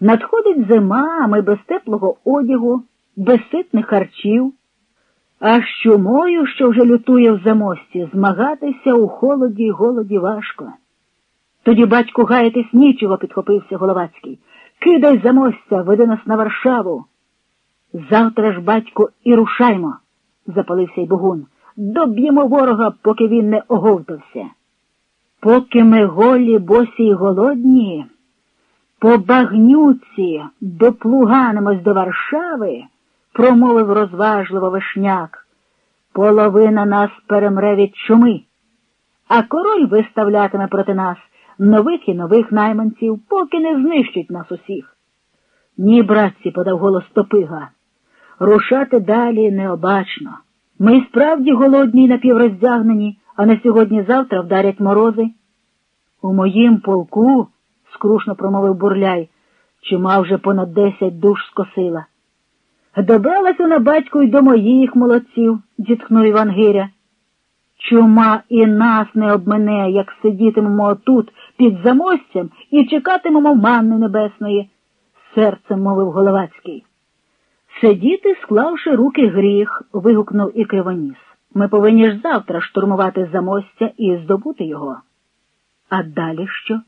Надходить зима, ми без теплого одягу, без ситних харчів. А з чумою, що вже лютує в замості, змагатися у холоді й голоді важко. Тоді, батьку, гаятись нічого, підхопився Головацький. Кидай замостя, веди нас на Варшаву. Завтра ж, батько, і рушаймо, запалився й Богун. Доб'ємо ворога, поки він не оговтався. Поки ми голі, босі й голодні, по багнюці доплуганимось до Варшави, промовив розважливо вишняк. Половина нас перемре від чуми, а король виставлятиме проти нас нових і нових найманців, поки не знищить нас усіх. Ні, братці, подав голос Топига. Рушати далі необачно. Ми справді голодні й напівроздягнені, а на сьогодні-завтра вдарять морози. У моїм полку, скрушно промовив бурляй, чима вже понад десять душ скосила. Добралась вона батьку й до моїх молодців, зітхнув Іван Гиря. Чума і нас не обмене, як сидітимемо тут під замостям і чекатимемо манни небесної, серцем мовив Головацький. Сидіти, склавши руки гріх, вигукнув і Кривоніс. Ми повинні ж завтра штурмувати замостя і здобути його. А далі що?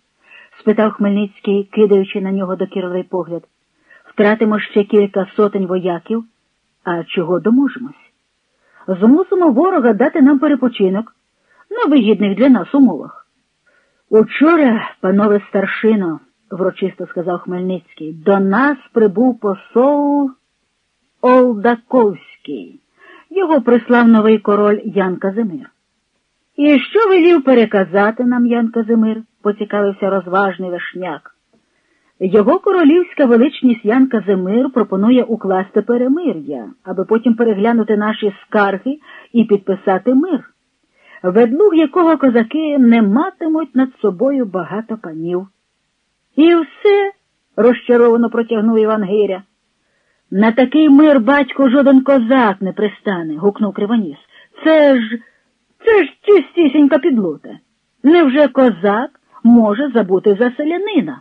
Спитав Хмельницький, кидаючи на нього докірливий погляд. Втратимо ще кілька сотень вояків, а чого доможемось? Змусимо ворога дати нам перепочинок на вигідних для нас умовах. Учора, панове старшино, врочисто сказав Хмельницький, до нас прибув посол Олдаковський. Його прислав новий король Ян Казимир. І що велів переказати нам Ян Казимир? Поцікавився розважний вишняк. Його королівська величність Ян Казимир пропонує укласти перемир'я, аби потім переглянути наші скарги і підписати мир, ведлуг якого козаки не матимуть над собою багато панів. І все, розчаровано протягнув Іван Гиря. На такий мир батько жоден козак не пристане, гукнув Кривоніс. Це ж, це ж чистісінька підлота. Невже козак може забути за селянина?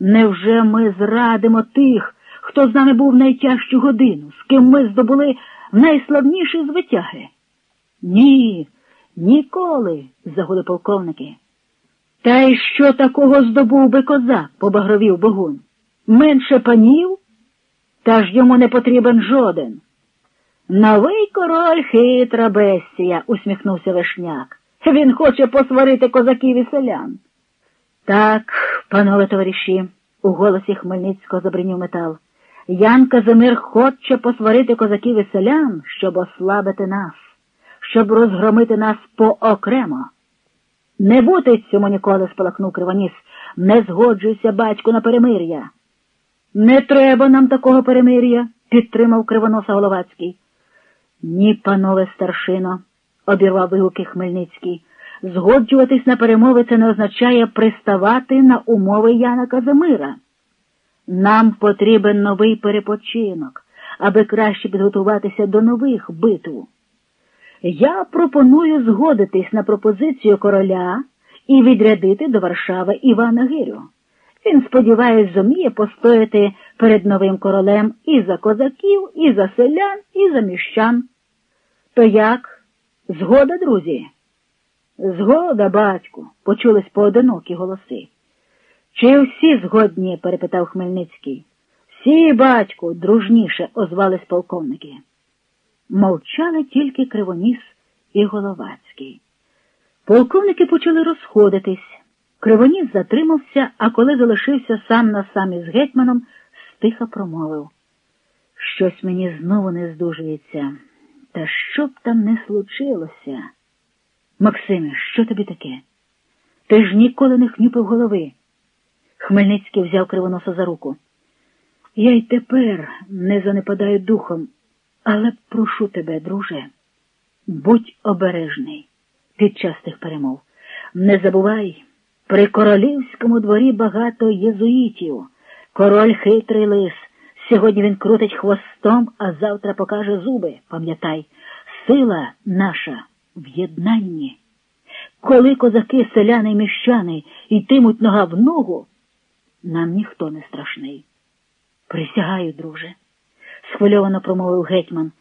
Невже ми зрадимо тих, хто з нами був найтяжчу годину, з ким ми здобули найславніші звитяги? Ні, ніколи, загули полковники. Та й що такого здобув би козак, побагровів Богун? Менше панів? Та ж йому не потрібен жоден. Новий король хитра бестія, усміхнувся Вишняк. Він хоче посварити козаків і селян. Так, панове товариші, у голосі Хмельницького забринів метал. Ян Казимир хоче посварити козаків і селян, щоб ослабити нас, щоб розгромити нас поокремо. Не бути цьому ніколи, спалахнув Кривоніс. Не згоджуйся, батьку, на перемир'я. Не треба нам такого перемир'я, підтримав кривоноса Головацький. Ні, панове старшино, обірвав вигуки Хмельницький. Згоджуватись на перемови це не означає приставати на умови Яна Казимира. Нам потрібен новий перепочинок, аби краще підготуватися до нових битв. Я пропоную згодитись на пропозицію короля і відрядити до Варшави Івана Гирю. Він, сподіваюсь, зуміє постояти перед новим королем і за козаків, і за селян, і за міщан. То як? Згода, друзі? Згода, батьку, почулись поодинокі голоси. Чи всі згодні? перепитав Хмельницький. Всі, батьку, дружніше озвались полковники. Мовчали тільки Кривоніс і Головацький. Полковники почали розходитись. Кривоніс затримався, а коли залишився сам на сам із гетьманом, стиха промовив. Щось мені знову не здужується. Та що б там не случилося? Максиме, що тобі таке? Ти ж ніколи не хнюпив голови. Хмельницький взяв кривоноса за руку. Я й тепер не занепадаю духом, але прошу тебе, друже, будь обережний під час тих перемов. Не забувай, при королівському дворі багато єзуїтів. Король хитрий лис. Сьогодні він крутить хвостом, а завтра покаже зуби. Пам'ятай, сила наша в єднанні. Коли козаки, селяни і міщани йтимуть нога в ногу, нам ніхто не страшний. Присягаю, друже, схвильовано промовив гетьман,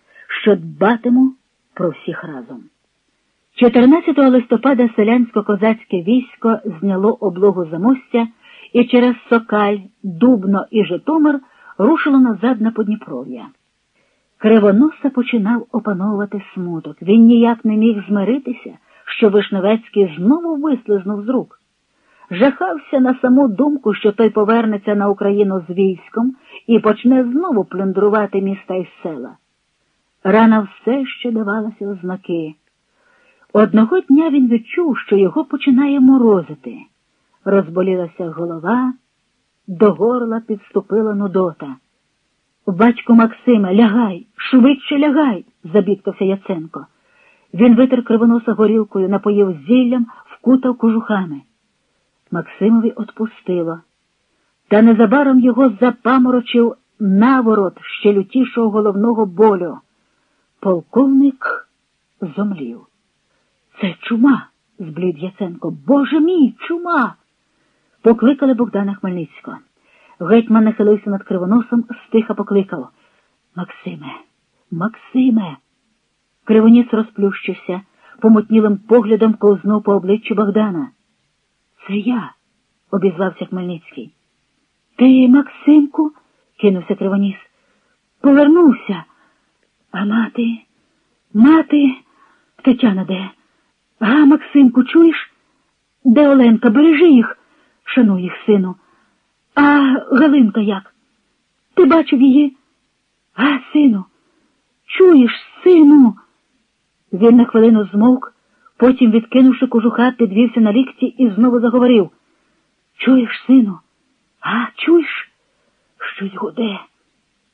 що дбатиму про всіх разом. 14 листопада селянсько-козацьке військо зняло облогу замостя і через Сокаль, Дубно і Житомир рушило назад на Подніпров'я. Кривоноса починав опановувати смуток. Він ніяк не міг змиритися, що Вишневецький знову вислизнув з рук. Жахався на саму думку, що той повернеться на Україну з військом і почне знову плюндрувати міста й села. Рана все ще давалася в знаки. Одного дня він відчув, що його починає морозити. Розболілася голова, до горла підступила нудота. Батько Максиме, лягай, швидше лягай, забідкався Яценко. Він витер кривоноса горілкою, напоїв зіллям, вкутав кожухами. Максимові отпустило. Та незабаром його запаморочив наворот ще лютішого головного болю. Полковник зомлів. Це чума, зблід Яценко. Боже мій, чума. Покликали Богдана Хмельницького. Гетьман нахилився над кривоносом, стиха покликав Максиме, Максиме. Кривоніс розплющився, помутнілим поглядом ковзнув по обличчю Богдана. Це я, обізвався Хмельницький. Ти, Максимку, кинувся Кривоніс. Повернувся. А мати, мати, Тетяна де? Га, Максимку, чуєш? Де Оленка? Бережи їх, шануй їх, сину. А Галинка як? Ти бачив її? А, сину, чуєш, сину? Він на хвилину змовк, потім, відкинувши кожуха, підвівся на лікті і знову заговорив. Чуєш, сину? А, чуєш? Щось гуде.